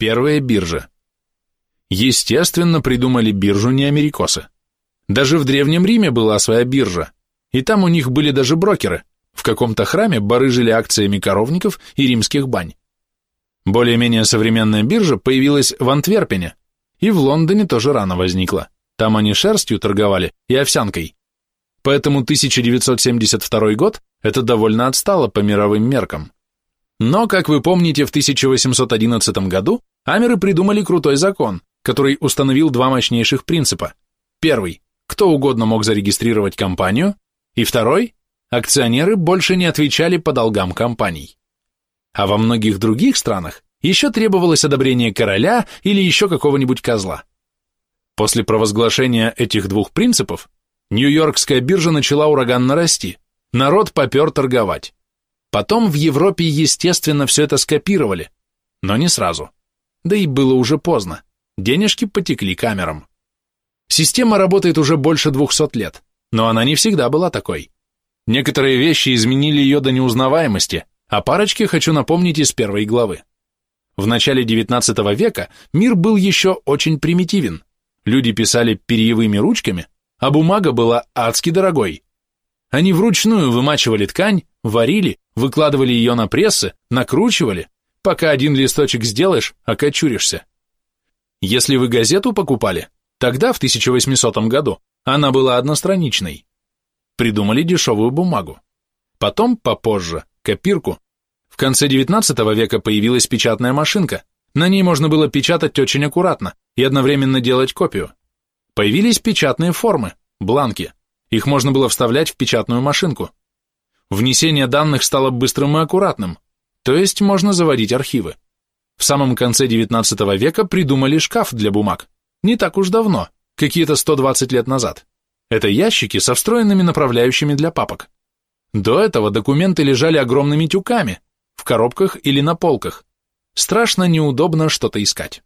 Первая биржа. Естественно, придумали биржу не америкосы. Даже в Древнем Риме была своя биржа, и там у них были даже брокеры. В каком-то храме барыжили акциями коровников и римских бань. Более-менее современная биржа появилась в Антверпене, и в Лондоне тоже рано возникла. Там они шерстью торговали и овсянкой. Поэтому 1972 год – это довольно отстало по мировым меркам. Но, как вы помните, в 1811 году амеры придумали крутой закон, который установил два мощнейших принципа. Первый – кто угодно мог зарегистрировать компанию, и второй – акционеры больше не отвечали по долгам компаний. А во многих других странах еще требовалось одобрение короля или еще какого-нибудь козла. После провозглашения этих двух принципов Нью-Йоркская биржа начала ураганно расти, народ попер торговать. Потом в Европе, естественно, все это скопировали, но не сразу. Да и было уже поздно, денежки потекли камерам. Система работает уже больше 200 лет, но она не всегда была такой. Некоторые вещи изменили ее до неузнаваемости, а парочке хочу напомнить из первой главы. В начале XIX века мир был еще очень примитивен. Люди писали перьевыми ручками, а бумага была адски дорогой. Они вручную вымачивали ткань, варили, выкладывали ее на прессы, накручивали, пока один листочек сделаешь, окочуришься. Если вы газету покупали, тогда, в 1800 году, она была одностраничной. Придумали дешевую бумагу. Потом, попозже, копирку. В конце 19 века появилась печатная машинка. На ней можно было печатать очень аккуратно и одновременно делать копию. Появились печатные формы, бланки. Их можно было вставлять в печатную машинку. Внесение данных стало быстрым и аккуратным, то есть можно заводить архивы. В самом конце XIX века придумали шкаф для бумаг. Не так уж давно, какие-то 120 лет назад. Это ящики со встроенными направляющими для папок. До этого документы лежали огромными тюками, в коробках или на полках. Страшно неудобно что-то искать.